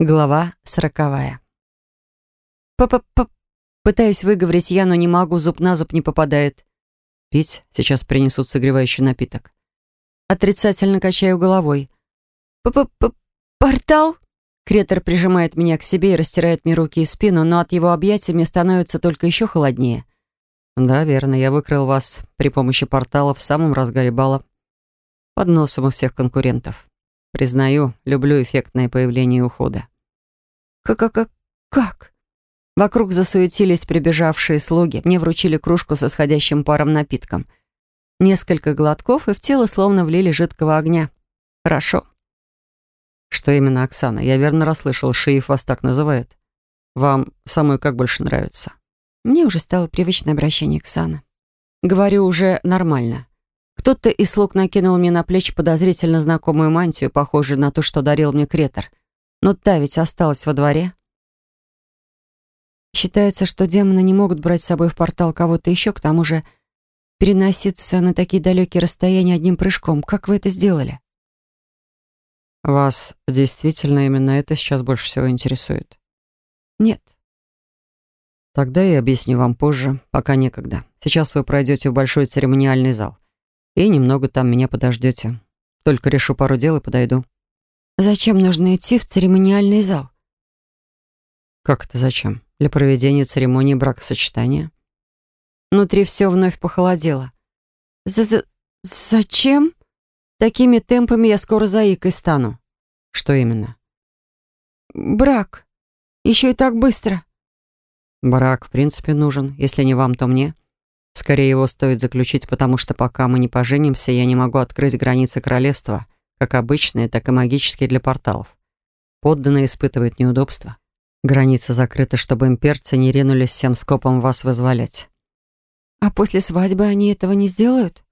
Глава сороковая. П-п-п... Пытаюсь выговорить я, но не могу, зуб на зуб не попадает. Пить? Сейчас принесут согревающий напиток. Отрицательно качаю головой. П-п-п... Портал? Кретор прижимает меня к себе и растирает мне руки и спину, но от его объятий мне становится только еще холоднее. Да, верно, я выкрал вас при помощи портала в самом разгаре бала. Под носом у всех конкурентов. Признаю, люблю эффектное появление и ухода. Как-как-как? Как? Вокруг засуетились прибежавшие слуги. Мне вручили кружку со сходящим паром напитком. Несколько глотков, и в тело словно влили жидкого огня. Хорошо. Что именно, Оксана? Я верно расслышал, Шиев вас так называет. Вам самой как больше нравится? Мне уже стало привычное обращение Оксана. Говорю уже нормально. Кто-то из слуг накинул мне на плечи подозрительно знакомую мантию, похожую на ту, что дарил мне Кретор. Но та ведь осталась во дворе. Считается, что демоны не могут брать с собой в портал кого-то еще, к тому же переноситься на такие далекие расстояния одним прыжком. Как вы это сделали? Вас действительно именно это сейчас больше всего интересует? Нет. Тогда я объясню вам позже, пока некогда. Сейчас вы пройдете в большой церемониальный зал и немного там меня подождете. Только решу пару дел и подойду». «Зачем нужно идти в церемониальный зал?» «Как это зачем? Для проведения церемонии бракосочетания?» Внутри все вновь похолодело. «За -за «Зачем? Такими темпами я скоро заикой стану». «Что именно?» «Брак. Еще и так быстро». «Брак, в принципе, нужен. Если не вам, то мне. Скорее его стоит заключить, потому что пока мы не поженимся, я не могу открыть границы королевства, как обычные, так и магические для порталов. Подданные испытывают неудобства. Граница закрыта, чтобы имперцы не ринулись всем скопом вас вызволять. А после свадьбы они этого не сделают?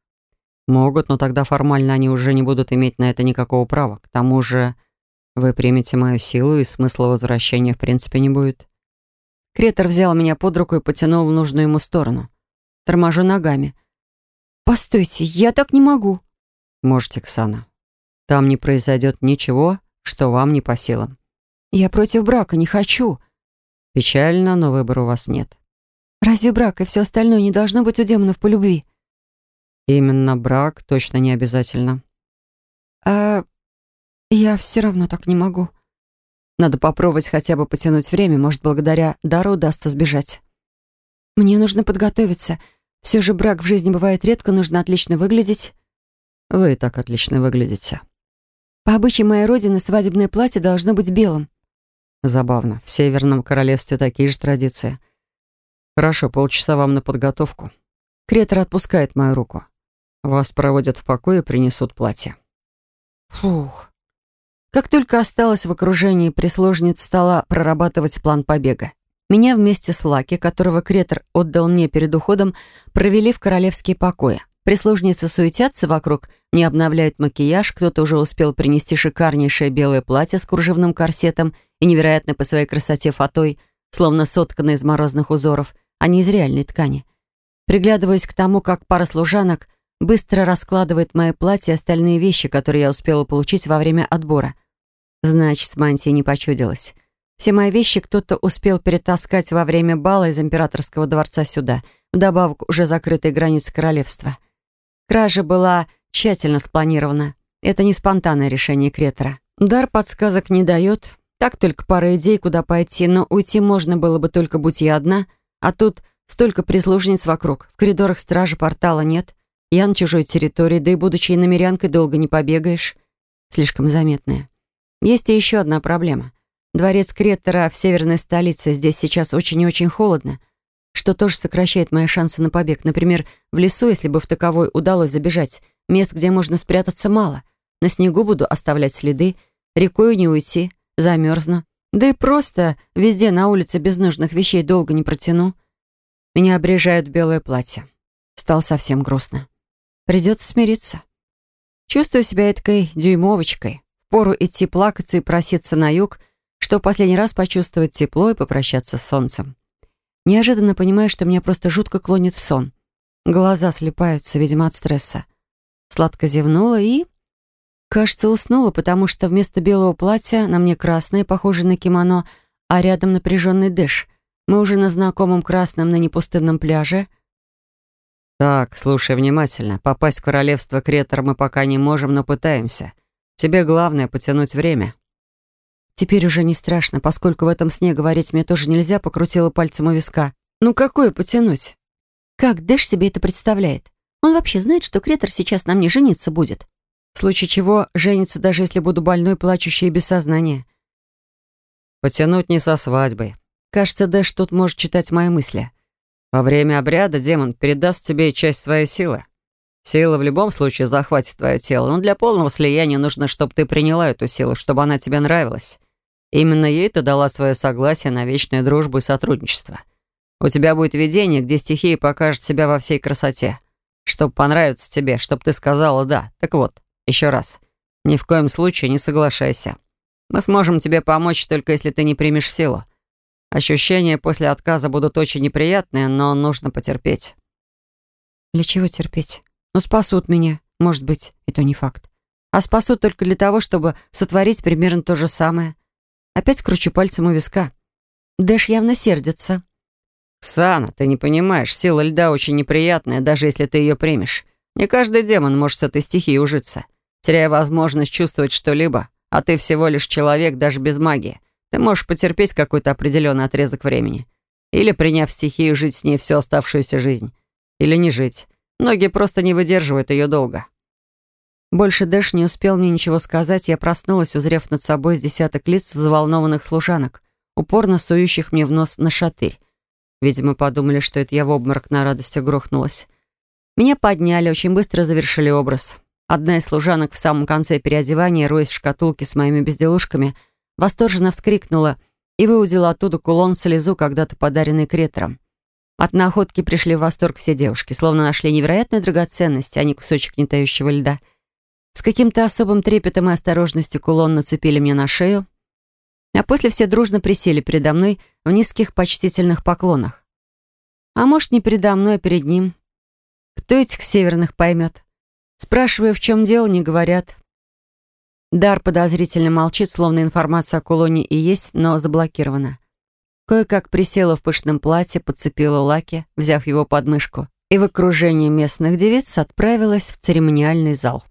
Могут, но тогда формально они уже не будут иметь на это никакого права. К тому же вы примете мою силу, и смысла возвращения в принципе не будет. Кретор взял меня под руку и потянул в нужную ему сторону. Торможу ногами. «Постойте, я так не могу». «Можете, Ксана. Там не произойдет ничего, что вам не по силам». «Я против брака, не хочу». «Печально, но выбора у вас нет». «Разве брак и все остальное не должно быть у демонов по любви?» «Именно брак точно не обязательно». «А я все равно так не могу». Надо попробовать хотя бы потянуть время, может, благодаря дару удастся сбежать. Мне нужно подготовиться. Все же брак в жизни бывает редко, нужно отлично выглядеть. Вы и так отлично выглядите. По обычаю моей родины свадебное платье должно быть белым. Забавно. В Северном Королевстве такие же традиции. Хорошо, полчаса вам на подготовку. Кретор отпускает мою руку. Вас проводят в покое и принесут платье. Фух. Как только осталось в окружении прислужниц, стала прорабатывать план побега. Меня вместе с Лаки, которого Кретор отдал мне перед уходом, провели в королевские покои. Прислужницы суетятся вокруг, не обновляют макияж, кто-то уже успел принести шикарнейшее белое платье с кружевным корсетом и невероятно по своей красоте фатой, словно сотканное из морозных узоров, а не из реальной ткани. Приглядываясь к тому, как пара служанок быстро раскладывает мои платья и остальные вещи, которые я успела получить во время отбора. Значит, с мантией не почудилась. Все мои вещи кто-то успел перетаскать во время бала из императорского дворца сюда, вдобавок уже закрытой границы королевства. Кража была тщательно спланирована. Это не спонтанное решение Кретора. Дар подсказок не дает. Так только пара идей, куда пойти, но уйти можно было бы только будь я одна, а тут столько прислужниц вокруг. В коридорах стражи портала нет. Я на чужой территории, да и будучи иномерянкой, долго не побегаешь. Слишком заметная. Есть и еще одна проблема — Дворец Кретера в северной столице. Здесь сейчас очень и очень холодно, что тоже сокращает мои шансы на побег. Например, в лесу, если бы в таковой удалось забежать, мест, где можно спрятаться, мало. На снегу буду оставлять следы, рекою не уйти, замерзну. Да и просто везде на улице без нужных вещей долго не протяну. Меня обрежают в белое платье. Стало совсем грустно. Придется смириться. Чувствую себя эткой дюймовочкой. Пору идти плакаться и проситься на юг — что последний раз почувствовать тепло и попрощаться с солнцем. Неожиданно понимаю, что меня просто жутко клонит в сон. Глаза слепаются, видимо, от стресса. Сладко зевнула и... Кажется, уснула, потому что вместо белого платья на мне красное, похожее на кимоно, а рядом напряженный дэш. Мы уже на знакомом красном на непустынном пляже. «Так, слушай внимательно. Попасть в королевство Кретор мы пока не можем, но пытаемся. Тебе главное потянуть время». Теперь уже не страшно, поскольку в этом сне говорить мне тоже нельзя, покрутила пальцем у виска. «Ну какое потянуть?» Как Дэш себе это представляет? Он вообще знает, что Кретор сейчас на мне жениться будет? В случае чего женится, даже если буду больной, плачущей и без сознания. Потянуть не со свадьбой. Кажется, Дэш тут может читать мои мысли. Во время обряда демон передаст тебе часть своей силы. Сила в любом случае захватит твое тело, но для полного слияния нужно, чтобы ты приняла эту силу, чтобы она тебе нравилась. Именно ей ты дала свое согласие на вечную дружбу и сотрудничество. У тебя будет видение, где стихия покажет себя во всей красоте. Чтобы понравиться тебе, чтобы ты сказала «да». Так вот, еще раз. Ни в коем случае не соглашайся. Мы сможем тебе помочь, только если ты не примешь силу. Ощущения после отказа будут очень неприятные, но нужно потерпеть. Для чего терпеть? Ну, спасут меня, может быть, это не факт. А спасут только для того, чтобы сотворить примерно то же самое. Опять кручу пальцем у виска. Дэш явно сердится. «Сана, ты не понимаешь, сила льда очень неприятная, даже если ты ее примешь. Не каждый демон может с этой стихией ужиться теряя возможность чувствовать что-либо, а ты всего лишь человек, даже без магии. Ты можешь потерпеть какой-то определенный отрезок времени. Или, приняв стихию, жить с ней всю оставшуюся жизнь. Или не жить. Многие просто не выдерживают ее долго. Больше Дэш не успел мне ничего сказать, я проснулась, узрев над собой с десяток лиц взволнованных служанок, упорно сующих мне в нос на шатырь. Видимо, подумали, что это я в обморок на радости грохнулась. Меня подняли, очень быстро завершили образ. Одна из служанок в самом конце переодевания, роясь в шкатулке с моими безделушками, восторженно вскрикнула и выудила оттуда кулон слезу, когда-то подаренный кретором. От находки пришли в восторг все девушки, словно нашли невероятную драгоценность, а не кусочек нетающего льда. С каким-то особым трепетом и осторожностью кулон нацепили мне на шею, а после все дружно присели передо мной в низких почтительных поклонах. А может, не передо мной, а перед ним. Кто этих северных поймет? Спрашиваю, в чем дело, не говорят. Дар подозрительно молчит, словно информация о кулоне и есть, но заблокирована. Кое-как присела в пышном платье, подцепила лаки, взяв его под мышку, и в окружении местных девиц отправилась в церемониальный зал.